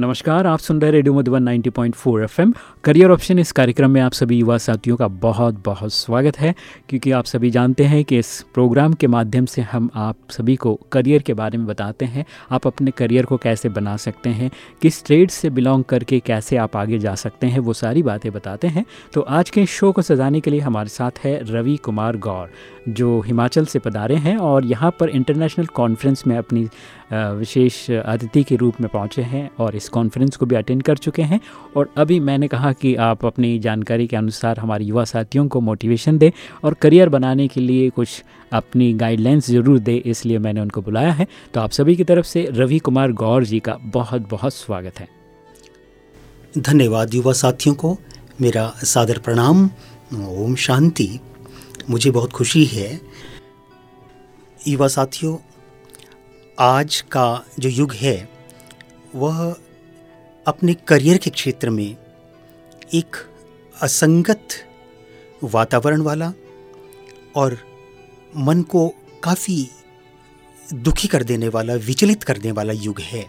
नमस्कार, आप सुन रहे radio Madhuban 90.4 FM. Career option इस कार्यक्रम में आप सभी युवा साथियों का बहुत बहुत स्वागत है, क्योंकि आप सभी जानते हैं कि इस प्रोग्राम के माध्यम से हम आप सभी को करियर के बारे में बताते हैं, आप अपने करियर को कैसे बना सकते हैं, किस ट्रेड से बिलोंग करके कैसे आप आगे जा सकते हैं, वो सारी बातें बताते हैं। तो आज के शो को सजाने के लिए हमारे साथ है रवि कुमार गौर, जो हिमाचल से पधारे हैं और यहाँ पर इंटरनेशनल कॉन्फ्रेंस में अपनी विशेष अतिथि के रूप में पहुँचे हैं और इस कॉन्फ्रेंस को भी अटेंड कर चुके हैं और अभी मैंने कहा कि आप अपनी जानकारी के अनुसार हमारे युवा साथियों को मोटिवेशन दें और करियर बनाने के लिए कुछ अपनी गाइडलाइंस ज़रूर दें, इसलिए मैंने उनको बुलाया है। तो आप सभी की तरफ़ से रवि कुमार गौर जी का बहुत बहुत स्वागत है। धन्यवाद युवा साथियों को। मेरा सादर प्रणाम। ओम शांति। मुझे बहुत खुशी है। युवा साथियों, आज का जो युग है, वह अपने करियर के क्षेत्र में एक असंगत वातावरण वाला और मन को काफ़ी दुखी कर देने वाला, विचलित करने वाला युग है।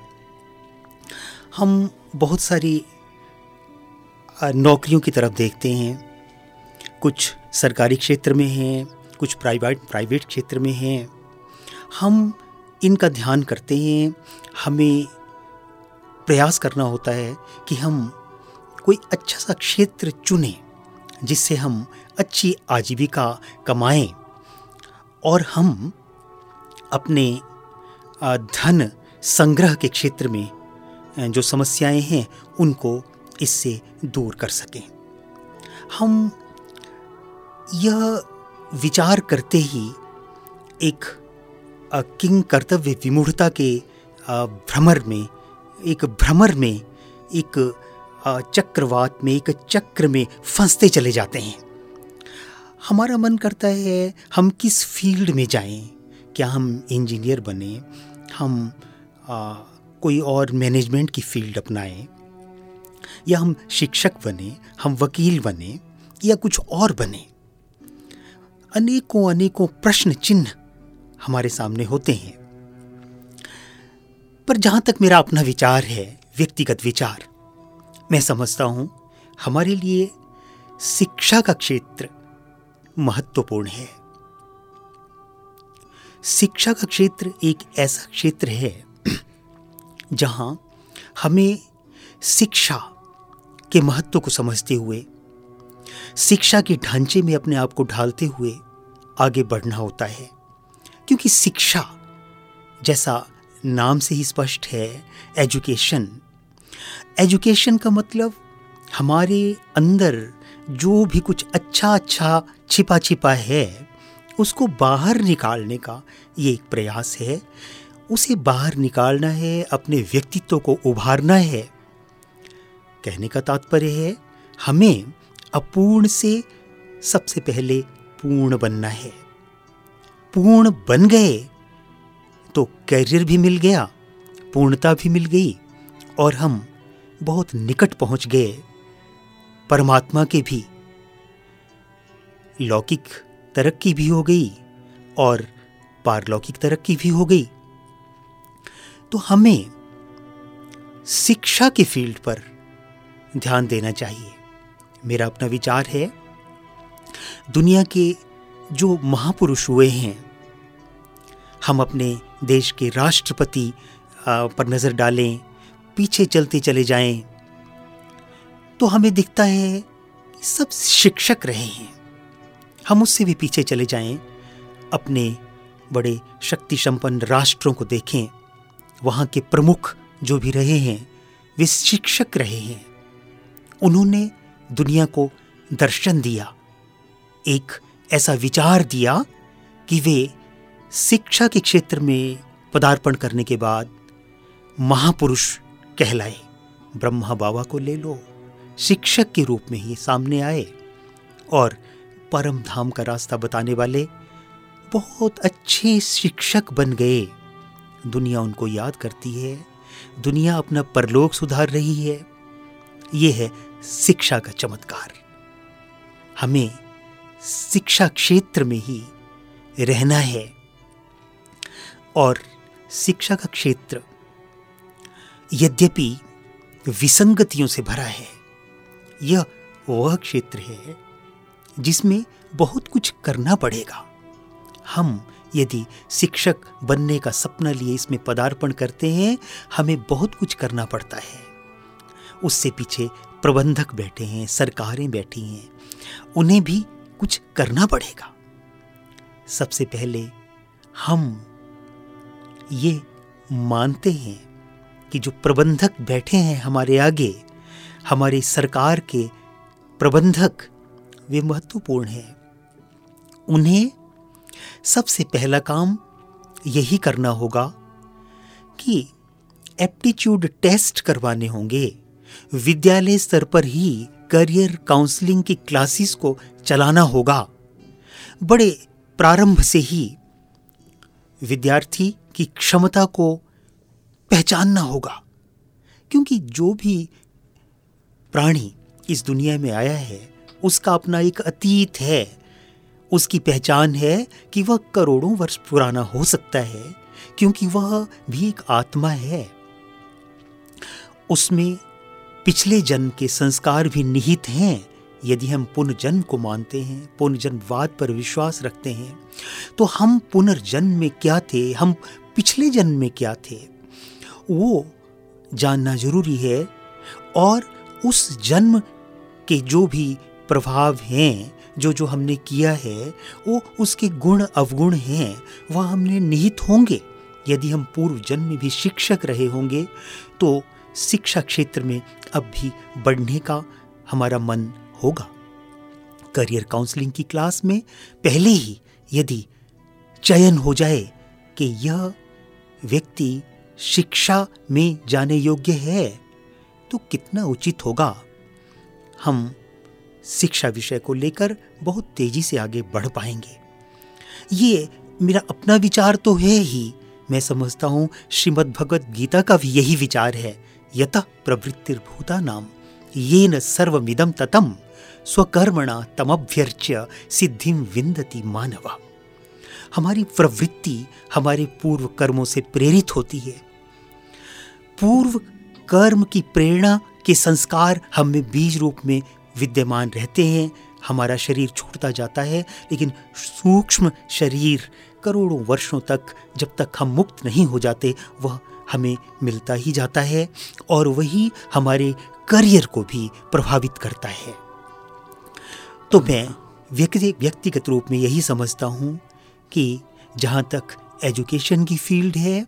हम बहुत सारी नौकरियों की तरफ़ देखते हैं। कुछ सरकारी क्षेत्र में हैं, कुछ प्राइवेट प्राइवेट क्षेत्र में हैं। हम इनका ध्यान करते हैं। हमें प्रयास करना होता है कि हम कोई अच्छा सा क्षेत्र चुनें, जिससे हम अच्छी आजीविका कमाएँ और हम अपने धन संग्रह के क्षेत्र में जो समस्याएँ हैं, उनको इससे दूर कर सकें। हम यह विचार करते ही एक किंग कर्तव्य विमूढ़ता के भ्रमर में एक भ्रमर में एक चक्रवात में एक चक्र में फंसते चले जाते हैं। हमारा मन करता है हम किस फ़ील्ड में जाएँ? क्या हम इंजीनियर बने? हम आ, कोई और मैनेजमेंट की फ़ील्ड अपनाएँ? या हम शिक्षक बने हम वकील बने या कुछ और बने? अनेकों अनेकों प्रश्न चिन्ह हमारे सामने होते हैं। पर जहाँ तक मेरा अपना विचार है, व्यक्तिगत विचार, मैं समझता हूँ हमारे लिए शिक्षा का क्षेत्र महत्वपूर्ण है। शिक्षा का क्षेत्र एक ऐसा क्षेत्र है जहाँ हमें शिक्षा के महत्व को समझते हुए, शिक्षा के ढांचे में अपने आप को ढालते हुए आगे बढ़ना होता है। क्योंकि शिक्षा जैसा नाम से ही स्पष्ट है एजुकेशन एजुकेशन का मतलब हमारे अंदर जो भी कुछ अच्छा अच्छा छिपा छिपा है, उसको बाहर निकालने का ये एक प्रयास है। उसे बाहर निकालना है, अपने व्यक्तित्व को उभारना है। कहने का तात्पर्य है, हमें अपूर्ण से सबसे पहले पूर्ण बनना है। पूर्ण बन गए तो कैरियर भी मिल गया, पूर्णता भी मिल गई और हम बहुत निकट पहुँच गए परमात्मा के भी। लौकिक तरक्की भी हो गई और पारलौकिक तरक्की भी हो गई। तो हमें शिक्षा के फ़ील्ड पर ध्यान देना चाहिए। मेरा अपना विचार है, दुनिया के जो महापुरुष हुए हैं हम अपने देश के राष्ट्रपति पर नज़र डालें, पीछे चलते चले जाएँ तो हमें दिखता है कि सब शिक्षक रहे हैं। हम उससे भी पीछे चले जाएँ, अपने बड़े शक्ति संपन्न राष्ट्रों को देखें, वहाँ के प्रमुख जो भी रहे हैं, वे शिक्षक रहे हैं। उन्होंने दुनिया को दर्शन दिया, एक ऐसा विचार दिया कि वे शिक्षा के क्षेत्र में पदार्पण करने के बाद महापुरुष कहलाए। ब्रह्मा बाबा को ले लो। शिक्षक के रूप में ही सामने आए और परम धाम का रास्ता बताने वाले बहुत अच्छे शिक्षक बन गए। दुनिया उनको याद करती है। दुनिया अपना परलोक सुधार रही है। ये है शिक्षा का चमत्कार। हमें शिक्षा क्षेत्र में ही रहना है। और शिक्षा का क्षेत्र यद्यपि विसंगतियों से भरा है, यह वह क्षेत्र है जिसमें बहुत कुछ करना पड़ेगा। हम यदि शिक्षक बनने का सपना लिए इसमें पदार्पण करते हैं, हमें बहुत कुछ करना पड़ता है। उससे पीछे प्रबंधक बैठे हैं, सरकारें बैठी हैं, उन्हें भी कुछ करना पड़ेगा। सबसे पहले हम ये मानते हैं कि जो प्रबंधक बैठे हैं हमारे आगे, हमारी सरकार के प्रबंधक, वे महत्वपूर्ण हैं। उन्हें सबसे पहला काम यही करना होगा कि एप्टीट्यूड टेस्ट करवाने होंगे। विद्यालय स्तर पर ही करियर काउंसलिंग की क्लासेस को चलाना होगा। बड़े प्रारंभ से ही विद्यार्थी की क्षमता को पहचानना होगा। क्योंकि जो भी प्राणी इस दुनिया में आया है, उसका अपना एक अतीत है। उसकी पहचान है कि वह करोड़ों वर्ष पुराना हो सकता है, क्योंकि वह भी एक आत्मा है। उसमें पिछले जन्म के संस्कार भी निहित हैं। यदि हम पुनर्जन्म को मानते हैं, पुनर्जन्मवाद पर विश्वास रखते हैं तो हम पुनर्जन्म में क्या थे? हम पिछले जन्म में क्या थे? वो जानना ज़रूरी है और उस जन्म के जो भी प्रभाव हैं, जो जो हमने किया है, वो उसके गुण अवगुण हैं, वह हमने निहित होंगे। यदि हम पूर्व जन्म में भी शिक्षक रहे होंगे तो शिक्षा क्षेत्र में अब भी बढ़ने का हमारा मन होगा। करियर काउंसलिंग की क्लास में पहले ही यदि चयन हो जाए कि यह व्यक्ति शिक्षा में जाने योग्य है तो कितना उचित होगा। हम शिक्षा विषय को लेकर बहुत तेज़ी से आगे बढ़ पाएँगे। ये मेरा अपना विचार तो है ही। मैं समझता हूँ श्रीमद् भगवत गीता का भी यही विचार है। यत प्रवृत्तिर्भूता नाम। ये न सर्वमिदम ततम। स्वकर्मणा तमभ्यर्च्य सिद्धिम विंदती मानवा। हमारी प्रवृत्ति हमारे पूर्व कर्मों से प्रेरित होती है। पूर्व कर्म की प्रेरणा के संस्कार हम में बीज रूप में विद्यमान रहते हैं। हमारा शरीर छूटता जाता है, लेकिन सूक्ष्म शरीर करोड़ों वर्षों तक जब तक हम मुक्त नहीं हो जाते, वह हमें मिलता ही जाता है और वही हमारे करियर को भी प्रभावित करता है। तो मैं व्यक्ति, व्यक्तिगत रूप में यही समझता हूँ कि जहाँ तक एजुकेशन की फ़ील्ड है,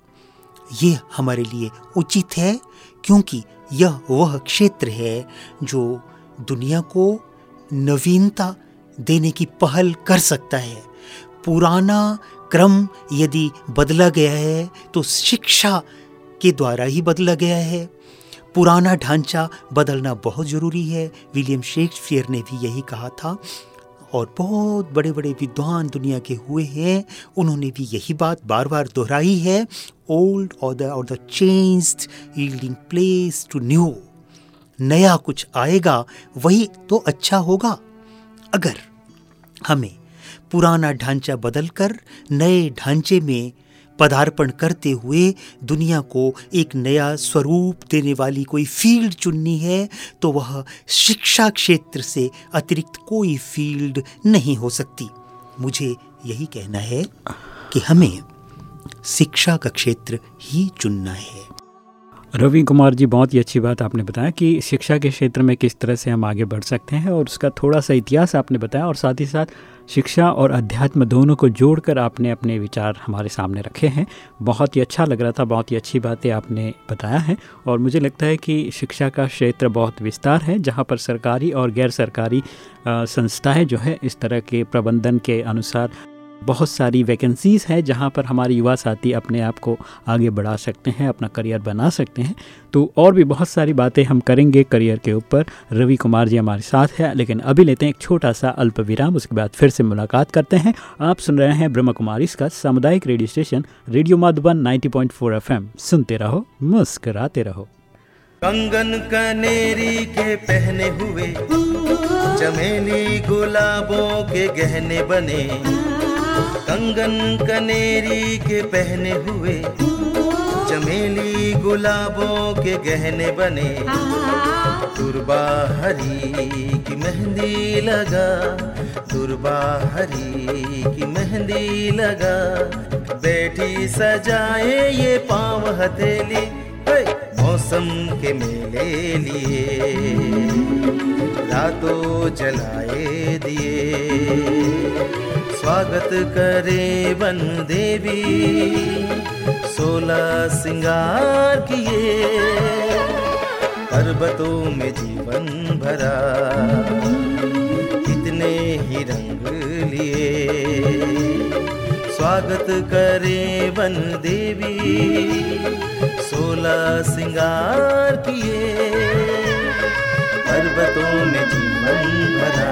ये हमारे लिए उचित है, क्योंकि यह वह क्षेत्र है जो दुनिया को नवीनता देने की पहल कर सकता है। पुराना क्रम यदि बदला गया है तो शिक्षा के द्वारा ही बदला गया है। पुराना ढांचा बदलना बहुत ज़रूरी है। विलियम शेक्सपियर ने भी यही कहा था। और बहुत बड़े बड़े विद्वान दुनिया के हुए हैं। उन्होंने भी यही बात बार बार दोहराई है। ओल्ड और द और the changed yielding place to new नया कुछ आएगा, वही तो अच्छा होगा। अगर हमें पुराना ढांचा बदलकर नए ढांचे में पदार्पण करते हुए दुनिया को एक नया स्वरूप देने वाली कोई फ़ील्ड चुननी है तो वह शिक्षा क्षेत्र से अतिरिक्त कोई फ़ील्ड नहीं हो सकती। मुझे यही कहना है कि हमें शिक्षा का क्षेत्र ही चुनना है। रवि कुमार जी, बहुत ही अच्छी बात आपने बताया कि शिक्षा के क्षेत्र में किस तरह से हम आगे बढ़ सकते हैं और उसका थोड़ा सा इतिहास आपने बताया और साथ ही साथ शिक्षा और अध्यात्म दोनों को जोड़कर आपने अपने विचार हमारे सामने रखे हैं। बहुत ही अच्छा लग रहा था, बहुत ही अच्छी बातें आपने बताया है और मुझे लगता है कि शिक्षा का क्षेत्र बहुत विस्तार है, जहाँ पर सरकारी और गैर सरकारी संस्थाएँ जो है, इस तरह के प्रबंधन के अनुसार बहुत सारी वैकेंसीज़ हैं जहाँ पर हमारे युवा साथी अपने आप को आगे बढ़ा सकते हैं, अपना करियर बना सकते हैं। तो और भी बहुत सारी बातें हम करेंगे करियर के ऊपर। रवि कुमार जी हमारे साथ हैं, लेकिन अभी लेते हैं एक छोटा सा अल्प विराम उसके बाद फिर से मुलाकात करते हैं। आप सुन रहे हैं ब्रह्म कुमारी इसका सामुदायिक radio station, radio Madhuban 90.4 FM. सुनते रहो, मुस्कराते रहो। कंगन कनेरी के पहने हुए, चमेली गुलाबों के गहने बने। कंगन कनेरी के पहने हुए, चमेली गुलाबों के गहने बने। दुर्बा हरी की मेहंदी लगा, दुर्बा हरी की मेहंदी लगा। बैठी सजाए ये पाँव हथेली मौसम के मेले लिए। रातों जलाए दिए। स्वागत करे वन देवी सोलह सिंगार किए, पर्वतों में जीवन भरा। कितने ही रंग लिए। स्वागत करे वन देवी सोलह सिंगार किए, पर्वतों में जीवन भरा।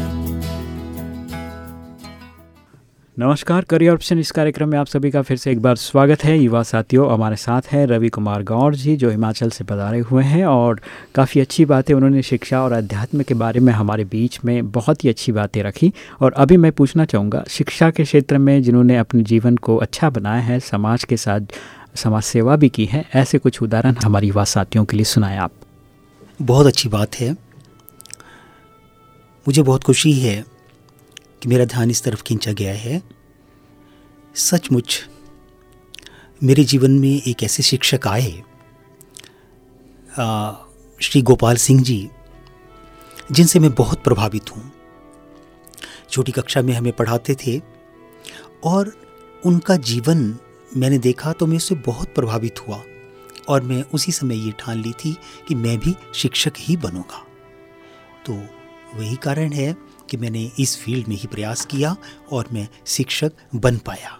नमस्कार, करियर ऑप्शन इस कार्यक्रम में आप सभी का फिर से एक बार स्वागत है। युवा साथियों, हमारे साथ हैं रवि कुमार गौर जी, जो हिमाचल से पधारे हुए हैं और काफ़ी अच्छी बातें उन्होंने शिक्षा और अध्यात्म के बारे में हमारे बीच में बहुत ही अच्छी बातें रखी। और अभी मैं पूछना चाहूँगा, शिक्षा के क्षेत्र में जिन्होंने अपने जीवन को अच्छा बनाया है, समाज के साथ समाज सेवा भी की है, ऐसे कुछ उदाहरण हमारे युवा साथियों के लिए सुनाए आप। बहुत अच्छी बात है। मुझे बहुत खुशी है कि मेरा ध्यान इस तरफ़ खींचा गया है। सचमुच, मेरे जीवन में एक ऐसे शिक्षक आए। श्री गोपाल सिंह जी, जिनसे मैं बहुत प्रभावित हूँ। छोटी कक्षा में हमें पढ़ाते थे और उनका जीवन मैंने देखा तो मैं उससे बहुत प्रभावित हुआ और मैं उसी समय ये ठान ली थी कि मैं भी शिक्षक ही बनूँगा। तो वही कारण है कि मैंने इस फ़ील्ड में ही प्रयास किया और मैं शिक्षक बन पाया।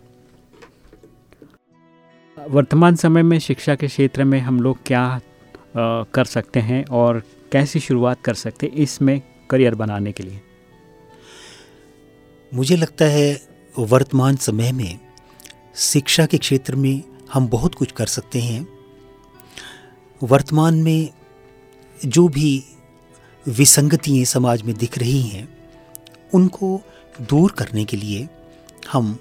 वर्तमान समय में शिक्षा के क्षेत्र में हम लोग क्या आ, कर सकते हैं और कैसी शुरुआत कर सकते हैं इसमें करियर बनाने के लिए? मुझे लगता है वर्तमान समय में शिक्षा के क्षेत्र में हम बहुत कुछ कर सकते हैं। वर्तमान में जो भी विसंगतियाँ समाज में दिख रही हैं उनको दूर करने के लिए हम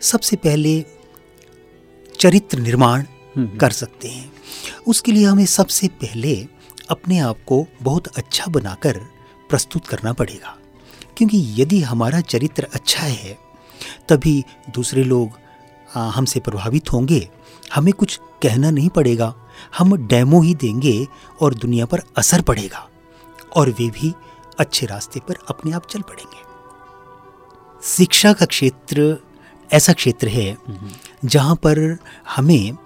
सबसे पहले चरित्र निर्माण हम्म, हम्म। कर सकते हैं। उसके लिए हमें सबसे पहले अपने आप को बहुत अच्छा बनाकर प्रस्तुत करना पड़ेगा। क्योंकि यदि हमारा चरित्र अच्छा है तभी दूसरे लोग हमसे प्रभावित होंगे। हमें कुछ कहना नहीं पड़ेगा। हम डेमो ही देंगे और दुनिया पर असर पड़ेगा। और वे भी अच्छे रास्ते पर अपने आप चल पड़ेंगे। शिक्षा का क्षेत्र ऐसा क्षेत्र है जहाँ पर हमें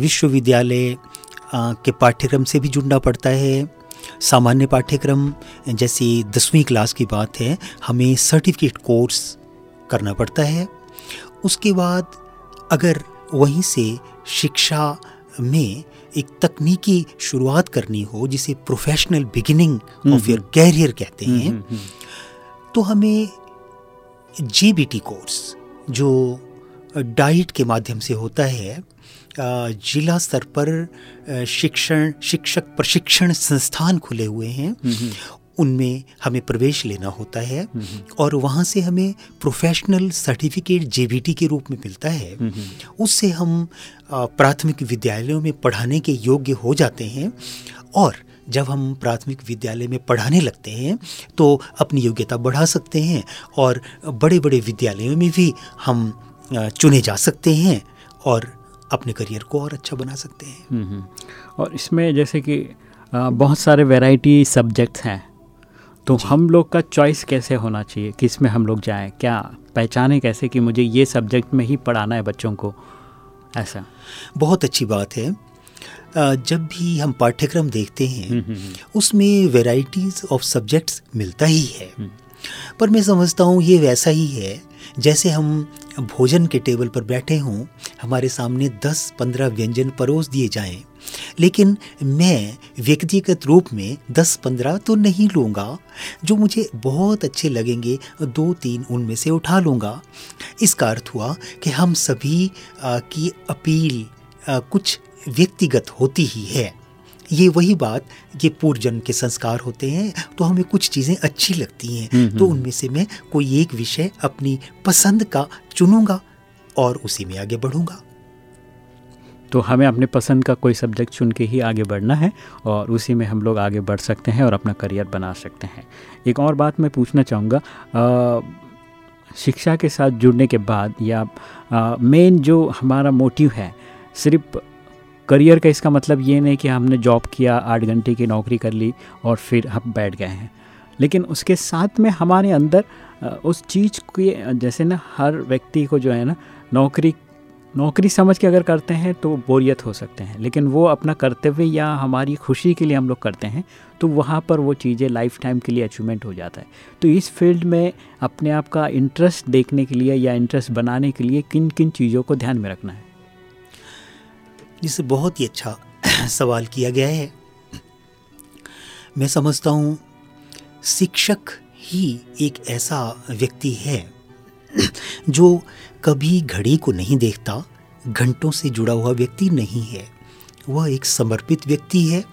विश्वविद्यालय के पाठ्यक्रम से भी जुड़ना पड़ता है। सामान्य पाठ्यक्रम, जैसे दसवीं क्लास की बात है, हमें सर्टिफिकेट कोर्स करना पड़ता है। उसके बाद अगर वहीं से शिक्षा में एक तकनीकी शुरुआत करनी हो जिसे professional beginning of your career कहते हम्म, हैं हम्म, हम्म। तो हमें जी कोर्स जो डाइट के माध्यम से होता है जिला स्तर पर शिक्षण शिक्षक प्रशिक्षण संस्थान खुले हुए हैं उनमें हमें प्रवेश लेना होता है और वहाँ से हमें प्रोफेशनल सर्टिफिकेट जेबीटी के रूप में मिलता है। उससे हम प्राथमिक विद्यालयों में पढ़ाने के योग्य हो जाते हैं और जब हम प्राथमिक विद्यालय में पढ़ाने लगते हैं तो अपनी योग्यता बढ़ा सकते हैं और बड़े बड़े विद्यालयों में भी हम चुने जा सकते हैं और अपने करियर को और अच्छा बना सकते हैं। और इसमें जैसे कि बहुत सारे वैरायटी सब्जेक्ट्स हैं। तो हम लोग का चॉइस कैसे होना चाहिए? किसमें हम लोग जाएँ? क्या पहचाने कैसे कि मुझे ये सब्जेक्ट में ही पढ़ाना है बच्चों को? ऐसा। बहुत अच्छी बात है। जब भी हम पाठ्यक्रम देखते हैं हम्म, हम्म, उसमें वेराइटीज़ ऑफ़ सब्जेक्ट्स मिलता ही है। हम्म। पर मैं समझता हूँ ये वैसा ही है जैसे हम भोजन के टेबल पर बैठे हों हमारे सामने 10-15 व्यंजन परोस दिए जाएँ। लेकिन मैं व्यक्तिगत रूप में 10-15 तो नहीं लूँगा। जो मुझे बहुत अच्छे लगेंगे दो तीन उनमें से उठा लूँगा। इसका अर्थ हुआ कि हम सभी की अपील कुछ व्यक्तिगत होती ही है। ये वही बात ये पूर्वजन्म के संस्कार होते हैं तो हमें कुछ चीज़ें अच्छी लगती हैं। हम्म, तो हम्म। उनमें से मैं कोई एक विषय अपनी पसंद का चुनूँगा। और उसी में आगे बढ़ूँगा। तो हमें अपने पसंद का कोई सब्जेक्ट चुन के ही आगे बढ़ना है और उसी में हम लोग आगे बढ़ सकते हैं और अपना करियर बना सकते हैं। एक और बात मैं पूछना चाहूँगा शिक्षा के साथ जुड़ने के बाद या मेन जो हमारा मोटिव है, सिर्फ़ करियर का इसका मतलब ये नहीं कि हमने जॉब किया, आठ घंटे की नौकरी कर ली और फिर हम बैठ गए हैं। लेकिन उसके साथ में हमारे अंदर उस चीज़ के, जैसे ना हर व्यक्ति को जो है ना नौकरी नौकरी समझ के अगर करते हैं तो बोरियत हो सकते हैं, लेकिन वो अपना कर्तव्य या हमारी खुशी के लिए हम लोग करते हैं तो वहाँ पर वो चीज़ें लाइफ टाइम के लिए अचीवमेंट हो जाता है। तो इस फ़ील्ड में अपने आप का इंटरेस्ट देखने के लिए या इंटरेस्ट बनाने के लिए किन किन चीज़ों को ध्यान में रखना है? जिसे बहुत ही अच्छा सवाल किया गया है। मैं समझता हूँ, शिक्षक ही एक ऐसा व्यक्ति है जो कभी घड़ी को नहीं देखता, घंटों से जुड़ा हुआ व्यक्ति नहीं है। वह एक समर्पित व्यक्ति है।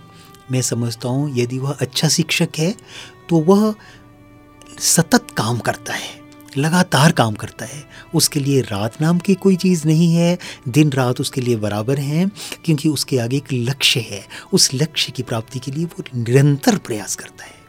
मैं समझता हूँ, यदि वह अच्छा शिक्षक है तो वह सतत काम करता है, लगातार काम करता है। उसके लिए रात नाम की कोई चीज़ नहीं है, दिन रात उसके लिए बराबर हैं, क्योंकि उसके आगे एक लक्ष्य है। उस लक्ष्य की प्राप्ति के लिए वो निरंतर प्रयास करता है।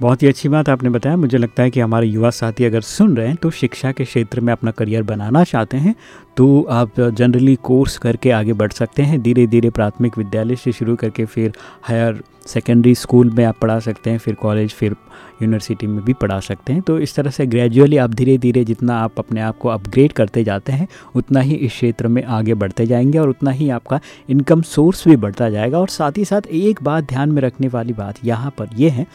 बहुत ही अच्छी बात आपने बताया। मुझे लगता है कि हमारे युवा साथी अगर सुन रहे हैं तो शिक्षा के क्षेत्र में अपना करियर बनाना चाहते हैं तो आप जनरली कोर्स करके आगे बढ़ सकते हैं। धीरे धीरे प्राथमिक विद्यालय से शुरू करके फिर हायर सेकेंडरी स्कूल में आप पढ़ा सकते हैं, फिर कॉलेज फिर यूनिवर्सिटी में भी पढ़ा सकते हैं। तो इस तरह से ग्रेजुअली आप धीरे धीरे जितना आप अपने आप को अपग्रेड करते जाते हैं, उतना ही इस क्षेत्र में आगे बढ़ते जाएँगे और उतना ही आपका इनकम सोर्स भी बढ़ता जाएगा। और साथ ही साथ एक बात ध्यान में रखने वाली बात यहाँ पर यह है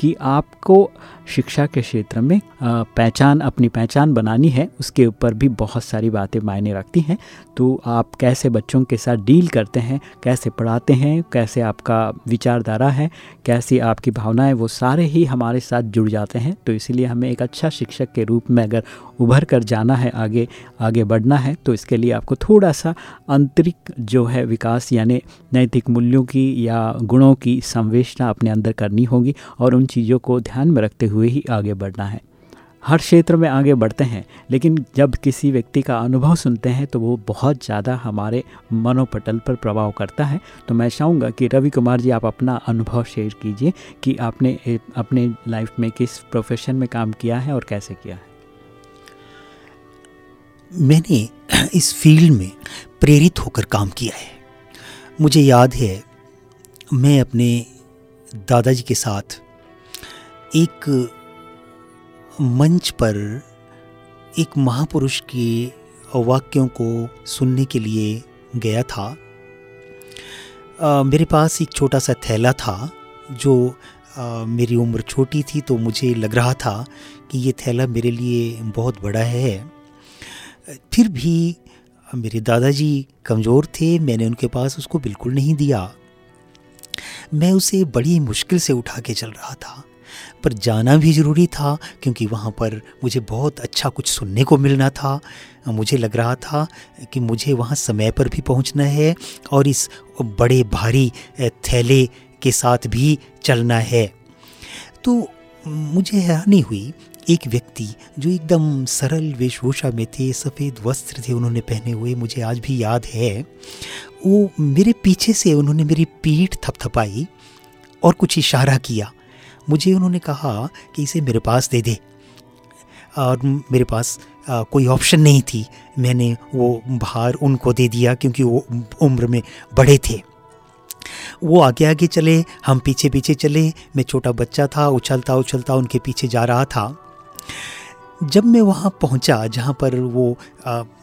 कि आपको शिक्षा के क्षेत्र में पहचान, अपनी पहचान बनानी है, उसके ऊपर भी बहुत सारी बातें मायने रखती हैं। तो आप कैसे बच्चों के साथ डील करते हैं, कैसे पढ़ाते हैं, कैसे आपका विचारधारा है, कैसी आपकी भावनाएँ, वो सारे ही हमारे साथ जुड़ जाते हैं। तो इसीलिए हमें एक अच्छा शिक्षक के रूप में अगर उभर कर जाना है, आगे आगे बढ़ना है तो इसके लिए आपको थोड़ा सा आंतरिक जो है विकास, यानी नैतिक मूल्यों की या गुणों की संवेचना अपने अंदर करनी होगी और उन चीज़ों को ध्यान में रखते हुए ही आगे बढ़ना है। हर क्षेत्र में आगे बढ़ते हैं, लेकिन जब किसी व्यक्ति का अनुभव सुनते हैं तो वो बहुत ज़्यादा हमारे मनोपटल पर प्रभाव करता है। तो मैं चाहूँगा कि रवि कुमार जी, आप अपना अनुभव शेयर कीजिए कि आपने अपने लाइफ में किस प्रोफेशन में काम किया है और कैसे किया है। मैंने इस फ़ील्ड में प्रेरित होकर काम किया है। मुझे याद है मैं अपने दादाजी के साथ एक मंच पर एक महापुरुष के वाक्यों को सुनने के लिए गया था। अ, मेरे पास एक छोटा सा थैला था जो अ, मेरी उम्र छोटी थी तो मुझे लग रहा था कि ये थैला मेरे लिए बहुत बड़ा है। फिर भी मेरे दादाजी कमज़ोर थे, मैंने उनके पास उसको बिल्कुल नहीं दिया। मैं उसे बड़ी मुश्किल से उठा के चल रहा था, पर जाना भी ज़रूरी था, क्योंकि वहाँ पर मुझे बहुत अच्छा कुछ सुनने को मिलना था। मुझे लग रहा था कि मुझे वहाँ समय पर भी पहुँचना है और इस बड़े भारी थैले के साथ भी चलना है। तो मुझे हैरानी हुई एक व्यक्ति जो एकदम सरल वेशभूषा में थे सफ़ेद वस्त्र थे उन्होंने पहने हुए मुझे आज भी याद है। वो मेरे पीछे से उन्होंने मेरी पीठ थपथपाई और कुछ इशारा किया। मुझे उन्होंने कहा कि इसे मेरे पास दे दे। और मेरे पास आ, कोई ऑप्शन नहीं थी। मैंने वो भार उनको दे दिया क्योंकि वो उम्र में बड़े थे। वो आगे आगे चले हम पीछे पीछे चले। मैं छोटा बच्चा था उछलता उछलता उनके पीछे जा रहा था। जब मैं वहाँ पहुँचा जहाँ पर वो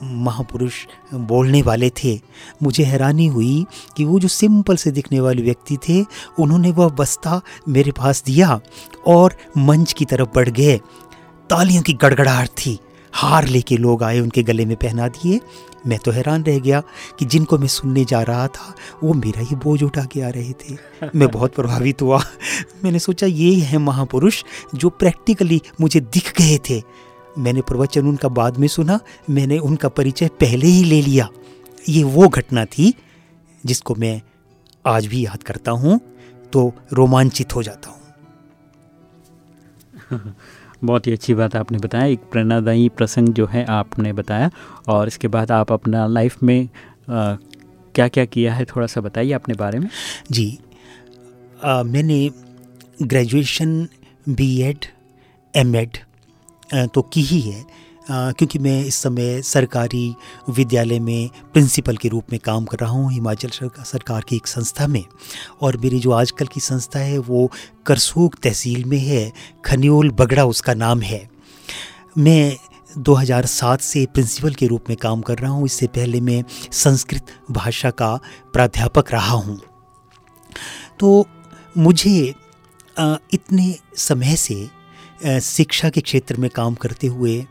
महापुरुष बोलने वाले थे, मुझे हैरानी हुई कि वो जो सिंपल से दिखने वाले व्यक्ति थे, उन्होंने वह बस्ता मेरे पास दिया और मंच की तरफ़ बढ़ गए। तालियों की गड़गड़ाहट थी। हार लेके लोग आए, उनके गले में पहना दिए। मैं तो हैरान रह गया कि जिनको मैं सुनने जा रहा था, वो मेरा ही बोझ उठा के आ रहे थे। मैं बहुत प्रभावित हुआ। मैंने सोचा, ये है महापुरुष जो प्रैक्टिकली मुझे दिख गए थे। मैंने प्रवचन उनका बाद में सुना। मैंने उनका परिचय पहले ही ले लिया। ये वो घटना थी जिसको मैं आज भी याद करता हूँ तो रोमांचित हो जाता हूँ। बहुत ही अच्छी बात आपने बताया। एक प्रेरणादायी प्रसंग जो है आपने बताया और इसके बाद आप अपना लाइफ में आ, क्या क्या किया है थोड़ा सा बताइए अपने बारे में। जी। आ, मैंने graduation B Ed M Ed M Ed तो की ही है। क्योंकि मैं इस समय सरकारी विद्यालय में प्रिंसिपल के रूप में काम कर रहा हूँ, हिमाचल सरकार की एक संस्था में। और मेरी जो आजकल की संस्था है, वो करसूख तहसील में है, खनियोल बगड़ा उसका नाम है। मैं 2007 से प्रिंसिपल के रूप में काम कर रहा हूँ, इससे पहले मैं संस्कृत भाषा का प्राध्यापक रहा हूँ। तो मुझे इतने समय से शिक्षा के क्षेत्र में काम करते हुए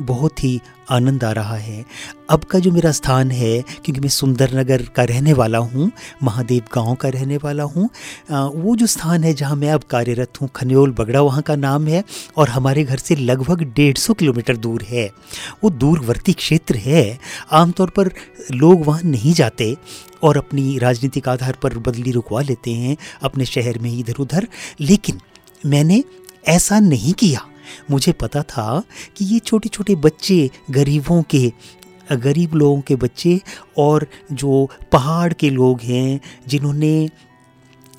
बहुत ही आनंद आ रहा है। अब का जो मेरा स्थान है, क्योंकि मैं सुंदरनगर का रहने वाला हूँ, महादेव गाँव का रहने वाला हूँ वो जो स्थान है जहाँ मैं अब कार्यरत हूँ, खनियोल बगड़ा वहाँ का नाम है, और हमारे घर से लगभग डेढ़ सौ किलोमीटर दूर है। वो दूरवर्ती क्षेत्र है। आमतौर पर लोग वहाँ नहीं जाते और अपनी राजनीतिक आधार पर बदली रुकवा लेते हैं अपने शहर में इधर उधर लेकिन मैंने ऐसा नहीं किया। मुझे पता था कि ये छोटे छोटे बच्चे गरीबों के गरीब लोगों के बच्चे और जो पहाड़ के लोग हैं जिन्होंने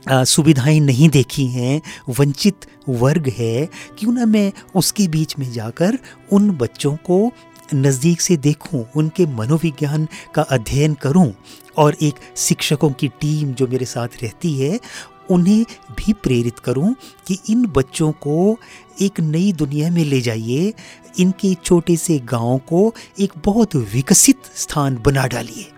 सुविधाएँ नहीं देखी हैं वंचित वर्ग है क्यों ना मैं उसके बीच में जाकर उन बच्चों को नज़दीक से देखूँ, उनके मनोविज्ञान का अध्ययन करूँ और एक शिक्षकों की टीम जो मेरे साथ रहती है उन्हें भी प्रेरित करूँ कि इन बच्चों को एक नई दुनिया में ले जाइए। इनके छोटे से गाँव को एक बहुत विकसित स्थान बना डालिए।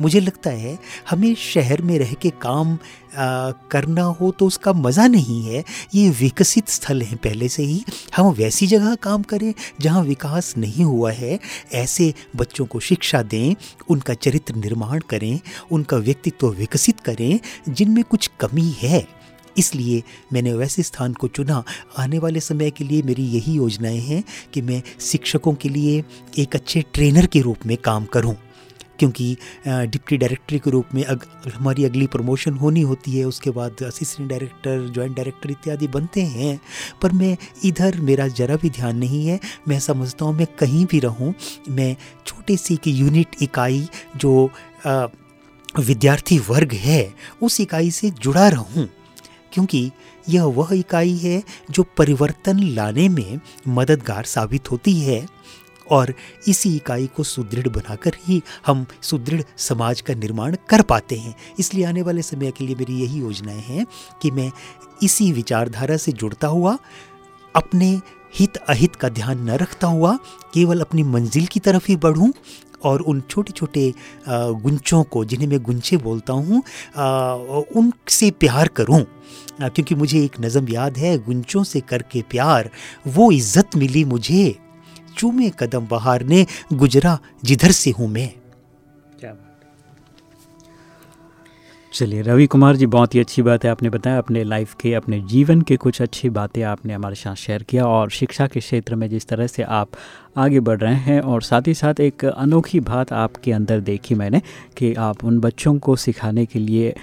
मुझे लगता है, हमें शहर में रह के काम करना हो तो उसका मज़ा नहीं है। ये विकसित स्थल हैं पहले से ही। हम वैसी जगह काम करें जहाँ विकास नहीं हुआ है। ऐसे बच्चों को शिक्षा दें, उनका चरित्र निर्माण करें, उनका व्यक्तित्व विकसित करें, जिनमें कुछ कमी है। इसलिए मैंने वैसे स्थान को चुना। आने वाले समय के लिए मेरी यही योजनाएँ हैं कि मैं शिक्षकों के लिए एक अच्छे ट्रेनर के रूप में काम करूँ। क्योंकि डिप्टी डायरेक्टर के रूप में अग, हमारी अगली प्रमोशन होनी होती है उसके बाद असिस्टेंट डायरेक्टर जॉइंट डायरेक्टर इत्यादि बनते हैं। पर मैं इधर मेरा ज़रा भी ध्यान नहीं है मैं समझता हूँ मैं कहीं भी रहूँ मैं छोटी सी की यूनिट इकाई जो आ, विद्यार्थी वर्ग है उस इकाई से जुड़ा रहूँ। क्योंकि यह वह इकाई है जो परिवर्तन लाने में मददगार साबित होती है। और इसी इकाई को सुदृढ़ बनाकर ही हम सुदृढ़ समाज का निर्माण कर पाते हैं। इसलिए आने वाले समय के लिए मेरी यही योजनाएँ हैं कि मैं इसी विचारधारा से जुड़ता हुआ, अपने हित अहित का ध्यान न रखता हुआ, केवल अपनी मंजिल की तरफ़ ही बढ़ूं और उन छोटे छोटे गुंचों को जिन्हें मैं गुंचे बोलता हूँ उनसे प्यार करूँ। क्योंकि मुझे एक नज़म याद है, गुंचों से करके प्यार, वो इज़्ज़त मिली मुझे। चूमे कदम बहार ने गुजरा जिधर से हूँ मैं। चलिए, रवि कुमार जी, बहुत ही अच्छी बात है आपने बताया, अपने लाइफ के, अपने जीवन के कुछ अच्छी बातें आपने हमारे साथ शेयर किया और शिक्षा के क्षेत्र में जिस तरह से आप आगे बढ़ रहे हैं और साथ ही साथ एक अनोखी बात आपके अंदर देखी मैंने कि आप उन बच्चों को सिखाने के लिए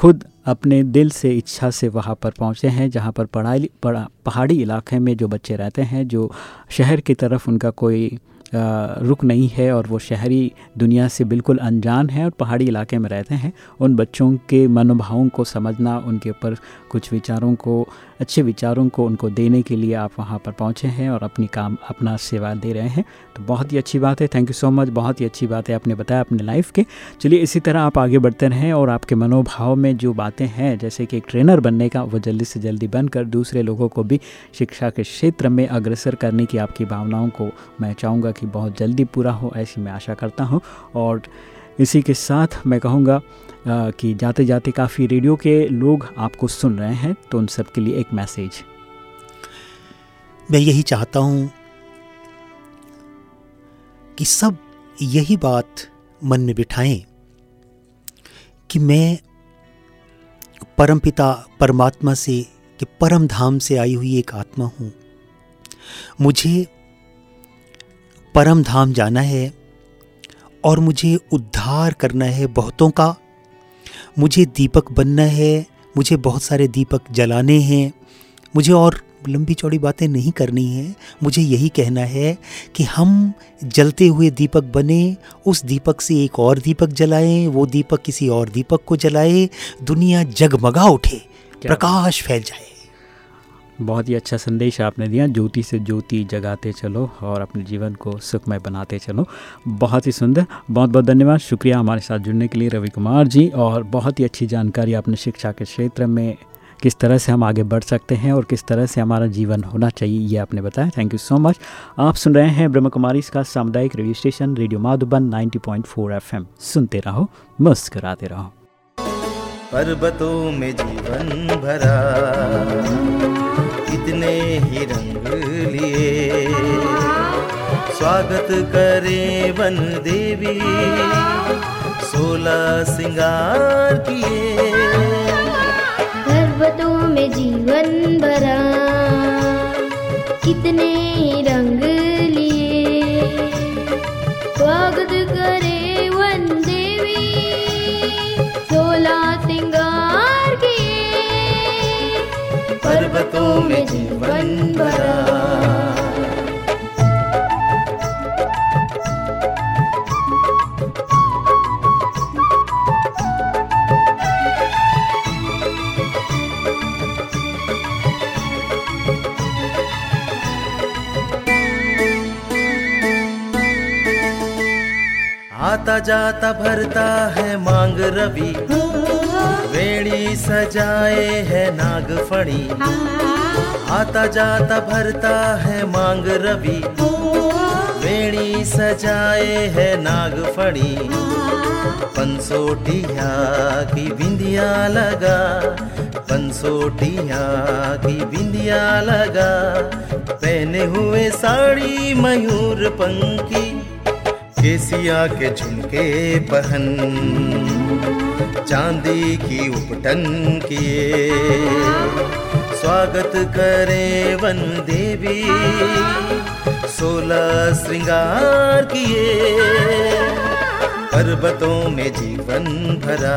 खुद अपने दिल से इच्छा से वहाँ पर पहुँचे हैं, जहाँ पर पढ़ाई, पढ़ा, पहाड़ी इलाके में जो बच्चे रहते हैं, जो शहर की तरफ़ उनका कोई रुक नहीं है और वो शहरी दुनिया से बिल्कुल अनजान है और पहाड़ी इलाके में रहते हैं, उन बच्चों के मनोभावों को समझना, उनके ऊपर कुछ विचारों को, अच्छे विचारों को उनको देने के लिए आप वहाँ पर पहुँचे हैं और अपनी काम, अपना सेवा दे रहे हैं। तो बहुत ही अच्छी बात है। थैंक यू सो मच बहुत ही अच्छी बात है आपने बताया अपने लाइफ के। चलिए इसी तरह आप आगे बढ़ते रहें और आपके मनोभाव में जो बातें हैं, जैसे कि एक ट्रेनर बनने का, वो जल्दी से जल्दी बनकर दूसरे लोगों को भी शिक्षा के क्षेत्र में अग्रसर करने की आपकी भावनाओं को मैं चाहूँगा कि बहुत जल्दी पूरा हो, ऐसी मैं आशा करता हूँ। और इसी के साथ मैं कहूँगा कि जाते जाते काफ़ी रेडियो के लोग आपको सुन रहे हैं तो उन सब के लिए एक मैसेज। मैं यही चाहता हूँ कि सब यही बात मन में बिठाएँ कि मैं परमपिता, परमात्मा से, कि परम धाम से आई हुई एक आत्मा हूँ। मुझे परम धाम जाना है और मुझे उद्धार करना है बहुतों का। मुझे दीपक बनना है मुझे बहुत सारे दीपक जलाने हैं। मुझे और लंबी चौड़ी बातें नहीं करनी है। मुझे यही कहना है कि हम जलते हुए दीपक बने उस दीपक से एक और दीपक जलाएँ वो दीपक किसी और दीपक को जलाए। दुनिया जगमगा उठे प्रकाश फैल जाए। बहुत ही अच्छा संदेश आपने दिया, ज्योति से ज्योति जगाते चलो और अपने जीवन को सुखमय बनाते चलो। बहुत ही सुंदर, बहुत बहुत धन्यवाद, शुक्रिया हमारे साथ जुड़ने के लिए रवि कुमार जी और बहुत ही अच्छी जानकारी आपने शिक्षा के क्षेत्र में किस तरह से हम आगे बढ़ सकते हैं और किस तरह से हमारा जीवन होना चाहिए, ये आपने बताया। थैंक यू सो मच आप सुन रहे हैं ब्रह्म कुमारी इसका सामुदायिक radio station, radio Madhuban 90.4 FM सुनते रहो, मुस्कराते रहो। पर्वतों में जीवन भरा। कितने ही रंग लिए। स्वागत करे वन देवी, सोलह सिंगार किए। पर्वतों में जीवन भरा, कितने रंग लिए। स्वागत करे में जीवन भरा आता जाता भरता है मांग रवि। वेणी सजाए है नागफणी। आता जाता, भरता है मांग रवि। वेणी सजाए है नागफणी पंसोटिया की बिंदिया लगा। पंसोटिया की बिंदिया लगा। पहने हुए साड़ी, मयूर पंखी। केसिया के झुमके पहन। चांदी की उपटन किए। स्वागत करे वन देवी सोलह श्रृंगार किए पर्वतों में जीवन भरा।